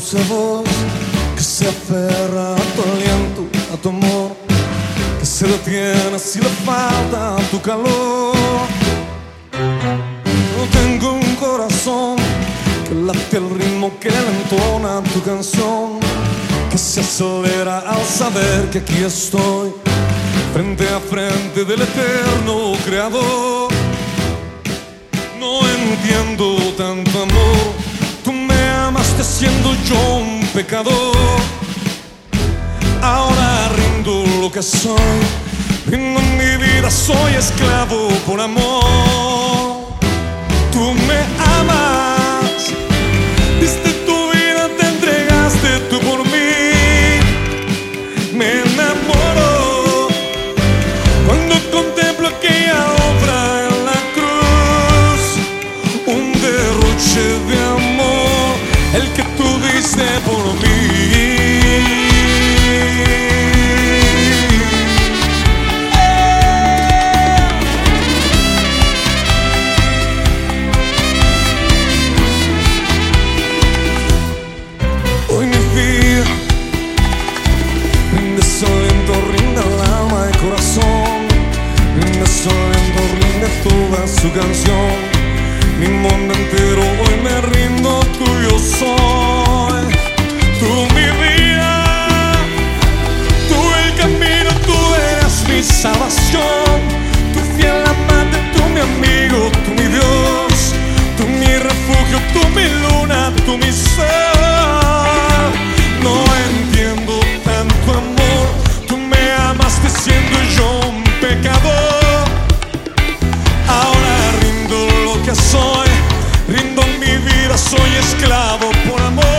dulce voz que se aferra a tu aliento, a tu amor, que se detiene si le falta tu calor. No tengo un corazón que late el ritmo que le entona tu canción, que se acelera al saber que aquí estoy, frente a frente del eterno creador. No entiendo tanto pecador. Ahora rindo lo que soy, rindo mi vida, soy esclavo por amor. Tú me amas, soy esclavo por amor.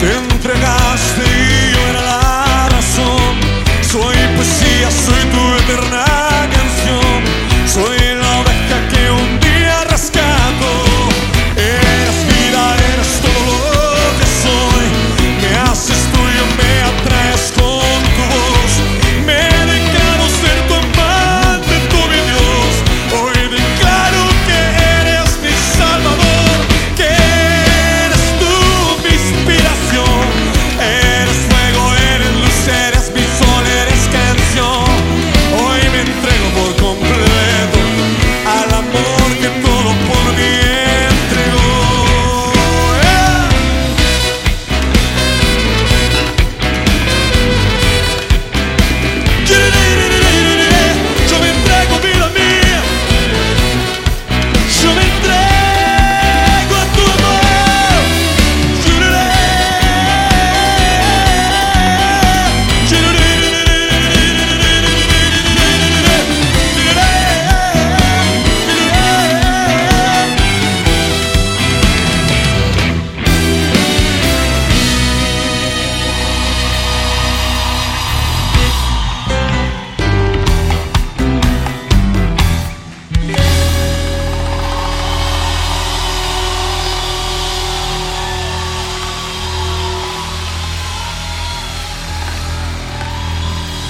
Te entregaste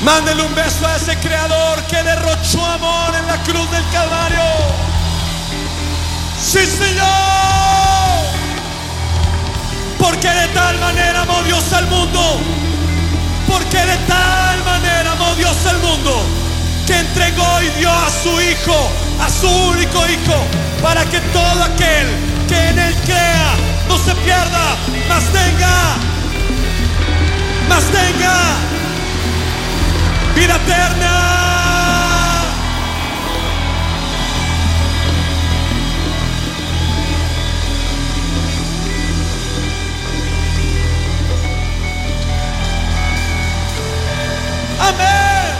Mándele un beso a ese creador que derrochó amor en la cruz del Calvario. Sí, Señor. Porque de tal manera amó Dios al mundo. Porque de tal manera amó Dios al mundo. Que entregó y dio a su Hijo, a su único Hijo, para que todo aquel que en Él crea no se pierda, mas tenga, mas tenga eterna. Amén.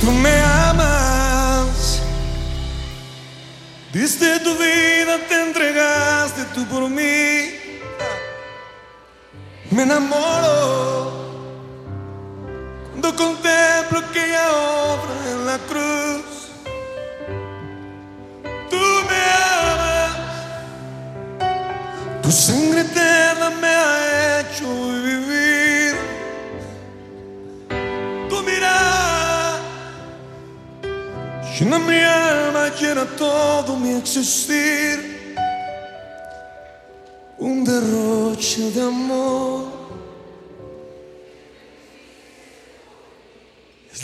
Tú me amas. Diste tu vida, te entregaste tú por mí. Me enamoro cuando contemplo aquella obra en la cruz. Tú me amas. Tu sangre eterna me ha hecho vivir. Tu mirada llena mi alma, llena todo mi existir. Un derroche de amor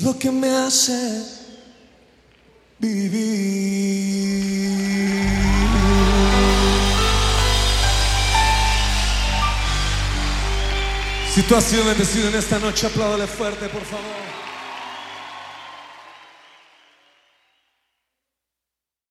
lo que me hace vivir. Si tú has sido bendecido en esta noche, apláudale fuerte, por favor.